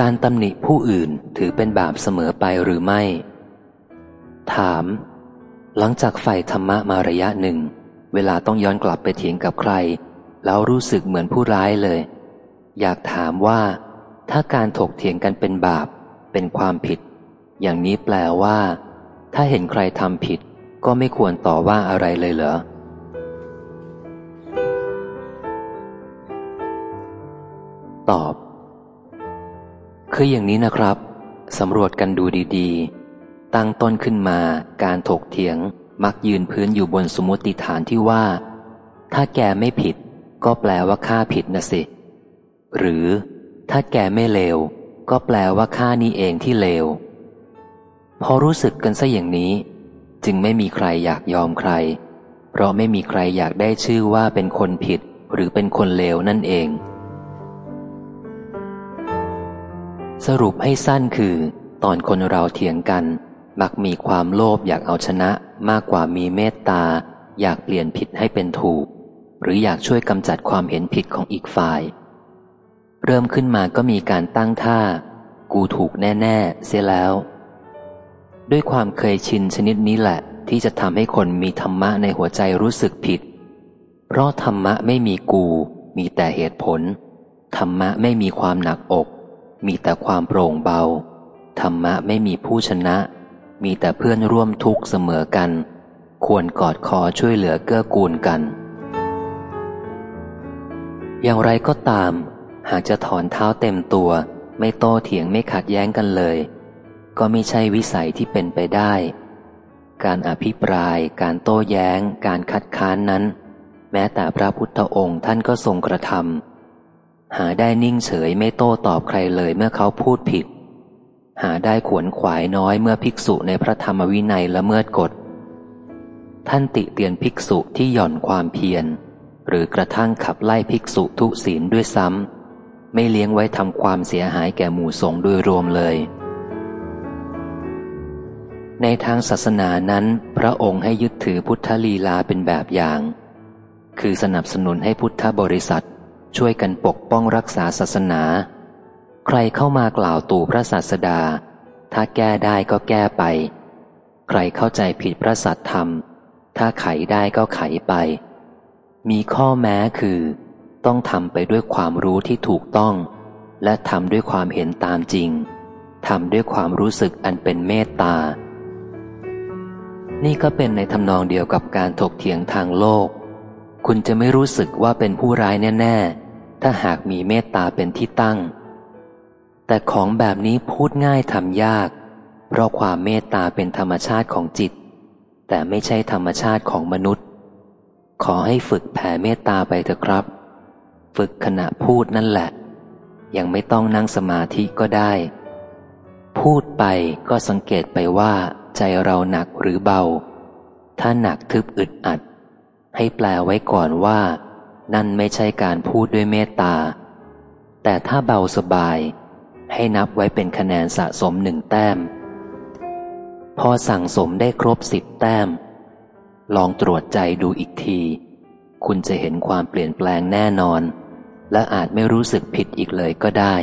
การตำหนิผู้อื่นถือเป็นบาปเสมอไปหรือไม่ ถาม หลังจากใฝ่ธรรมะมาระยะหนึ่ง เวลาต้องย้อนกลับไปเถียงกับใคร แล้วรู้สึกเหมือนผู้ร้ายเลย อยากถามว่า ถ้าการถกเถียงกันเป็นบาป เป็นความผิด อย่างนี้แปลว่า ถ้าเห็นใครทำผิด ก็ไม่ควรต่อว่าอะไรเลยเหรอตอบ คืออย่างนี้นะครับสำรวจกันดูดีๆ ตั้งต้นขึ้นมาการถกเถียงมักยืนพื้นอยู่บนสมมติฐานที่ว่า ถ้าแกไม่ผิด ก็แปลว่าข้าผิดนะสิ หรือ ถ้าแกไม่เลว ก็แปลว่าข้านี่เองที่เลว พอรู้สึกกันซะอย่างนี้ จึงไม่มีใครอยากยอมใคร เพราะไม่มีใครอยากได้ชื่อว่าเป็นคนผิด หรือเป็นคนเลวนั่นเอง สรุปให้สั้นคือ ตอนคนเราเถียงกัน มักมีความโลภอยากเอาชนะมากกว่ามีเมตตา อยากเปลี่ยนผิดให้เป็นถูก หรืออยากช่วยกำจัดความเห็นผิดของอีกฝ่าย เริ่มขึ้นมาก็มีการตั้งท่า กูถูกแน่ ๆ เสียแล้ว ด้วยความเคยชินชนิดนี้แหละ ที่จะทำให้คนมีธรรมะในหัวใจรู้สึกผิด เพราะธรรมะไม่มีกู มีแต่เหตุผล ธรรมะไม่มีความหนักอก มีแต่ความโปร่งเบา ธรรมะไม่มีผู้ชนะ มีแต่เพื่อนร่วมทุกข์เสมอกัน ควรกอดคอช่วยเหลือเกื้อกูลกัน อย่างไรก็ตาม หากจะถอนเท้าเต็มตัว ไม่โต้เถียงไม่ขัดแย้งกันเลย ก็ไม่ใช่วิสัยที่เป็นไปได้ การอภิปราย การโต้แย้ง การคัดค้านนั้น แม้แต่พระพุทธองค์ท่านก็ทรงกระทำ หาได้นิ่งเฉยไม่โต้ตอบใครเลยเมื่อเขาพูดผิด หาได้ขวนขวายน้อยเมื่อภิกษุในพระธรรมวินัยละเมิดกฎ ท่านติเตียนภิกษุที่หย่อนความเพียร หรือกระทั่งขับไล่ภิกษุทุศีลด้วยซ้ำ ไม่เลี้ยงไว้ทำความเสียหายแก่หมู่สงฆ์โดยรวมเลย ในทางศาสนานั้น พระองค์ให้ยึดถือพุทธลีลาเป็นแบบอย่าง คือสนับสนุนให้พุทธบริษัท ช่วยกันปกป้องรักษาศาสนา ใครเข้ามากล่าวตู่พระศาสดา ถ้าแก้ได้ก็แก้ไป ใครเข้าใจผิดพระสัตธรรม ถ้าไขได้ก็ไขไป มีข้อแม้คือ ต้องทำไปด้วยความรู้ที่ถูกต้อง และทำด้วยความเห็นตามจริงทำด้วยความรู้สึกอันเป็นเมตตา นี่ก็เป็นในทำนองเดียวกับการถกเถียงทางโลก คุณจะไม่รู้สึกว่าเป็นผู้ร้ายแน่ ถ้าหากมีเมตตาเป็นที่ตั้ง แต่ของแบบนี้พูดง่ายทำยาก เพราะความเมตตาเป็นธรรมชาติของจิต แต่ไม่ใช่ธรรมชาติของมนุษย์ ขอให้ฝึกแผ่เมตตาไปเถอะครับ ฝึกขณะพูดนั่นแหละ ยังไม่ต้องนั่งสมาธิก็ได้ พูดไปก็สังเกตไปว่า ใจเราหนักหรือเบา ถ้าหนักทึบอึดอัด ให้แปลไว้ก่อนว่า นั่นไม่ใช่การพูดด้วยเมตตา แต่ถ้าเบาสบายให้นับไว้เป็นคะแนนสะสมหนึ่งแต้ม พอสั่งสมได้ครบสิบแต้ม ลองตรวจใจดูอีกที คุณจะเห็นความเปลี่ยนแปลงแน่นอน และอาจไม่รู้สึกผิดอีกเลยก็ได้